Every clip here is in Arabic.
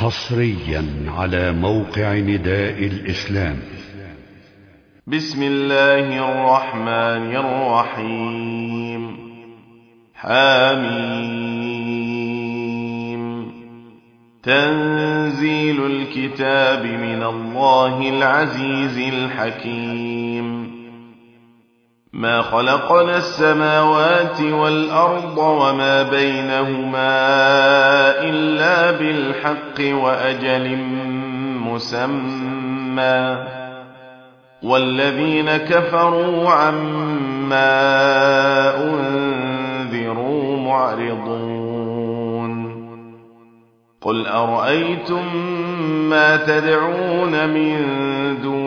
حصريا على موقع نداء الإسلام. بسم الله الرحمن الرحيم. حاميم تنزيل الكتاب من الله العزيز الحكيم. ما خلقنا السماوات والأرض وما بينهما إلا بالحق وأجل مسمى والذين كفروا عما أنذروا معرضون قل أرأيتم ما تدعون من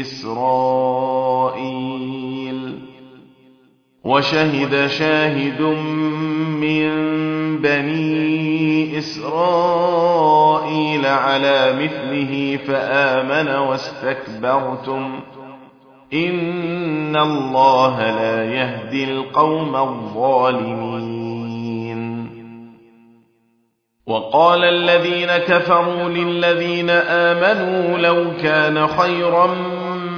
إسرائيل وشهد شاهد من بني إسرائيل على مثله فآمن واستكبرتم. إن الله لا يهدي القوم الظالمين. وقال الذين كفروا للذين آمنوا لو كان خيرا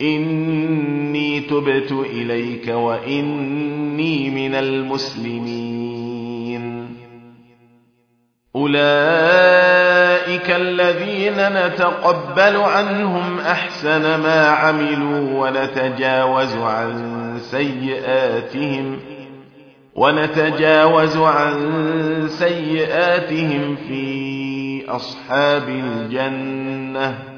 إني تبت إليك وإني من المسلمين. أولئك الذين نتقبل عنهم أحسن ما عملوا ونتجاوز عن سيئاتهم ونتجاوز عن سيئاتهم في أصحاب الجنة.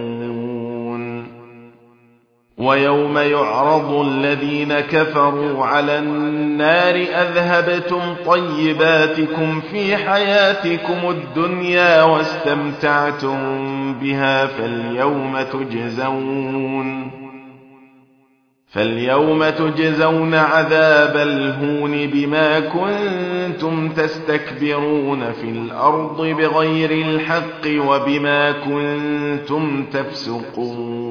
ويوم يعرض الذين كفروا على النار أذهبتم طيباتكم في حياتكم الدنيا واستمتعتم بها فاليوم تجزون فاليوم تجزون عذاب الهون بما كنتم تستكبرون في الأرض بغير الحق وبما كنتم تفسقون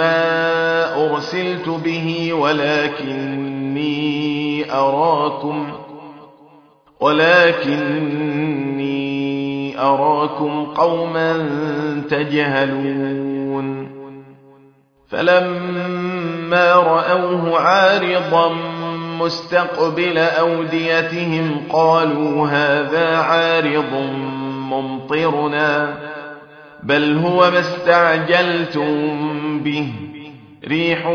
ما أرسلت به ولكني أراكم ولكني أراكم قوما تجهلون. فلما رأوه عارضا مستقبل أوديتهم قالوا هذا عارض ممطرنا بل هو ما استعجلتم به ريح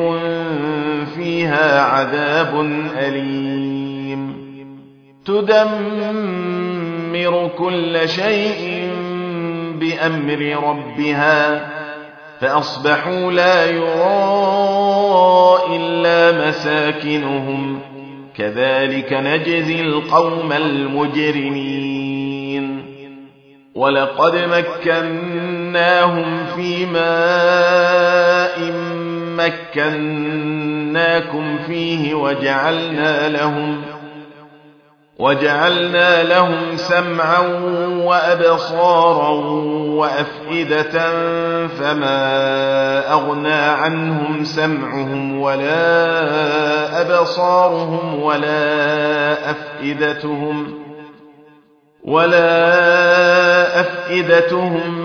فيها عذاب أليم. تدمر كل شيء بأمر ربها فأصبحوا لا يرى إلا مساكنهم. كذلك نجزي القوم المجرمين. ولقد مكناهم في ماء مكناكم فيه وجعلنا لهم وجعلنا لهم سمعا وأبصارا وأفئدة فما أغنى عنهم سمعهم ولا أبصارهم ولا أفئدتهم ولا أفئدتهم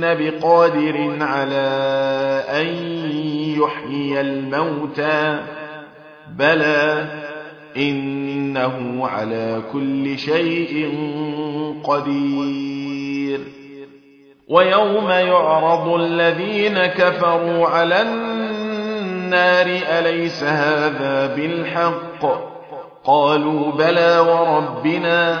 بخلقهن بقادر على أن يحيي الموتى بلى إنه على كل شيء قدير ويوم يعرض الذين كفروا على النار أليس هذا بالحق؟ قالوا بلى وربنا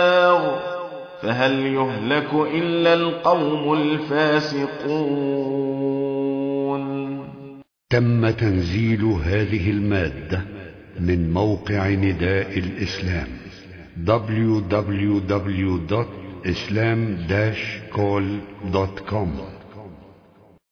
فهل يهلك إلا القوم الفاسقون؟ تم تنزيل هذه المادة من موقع نداء الإسلام www.islam-call.com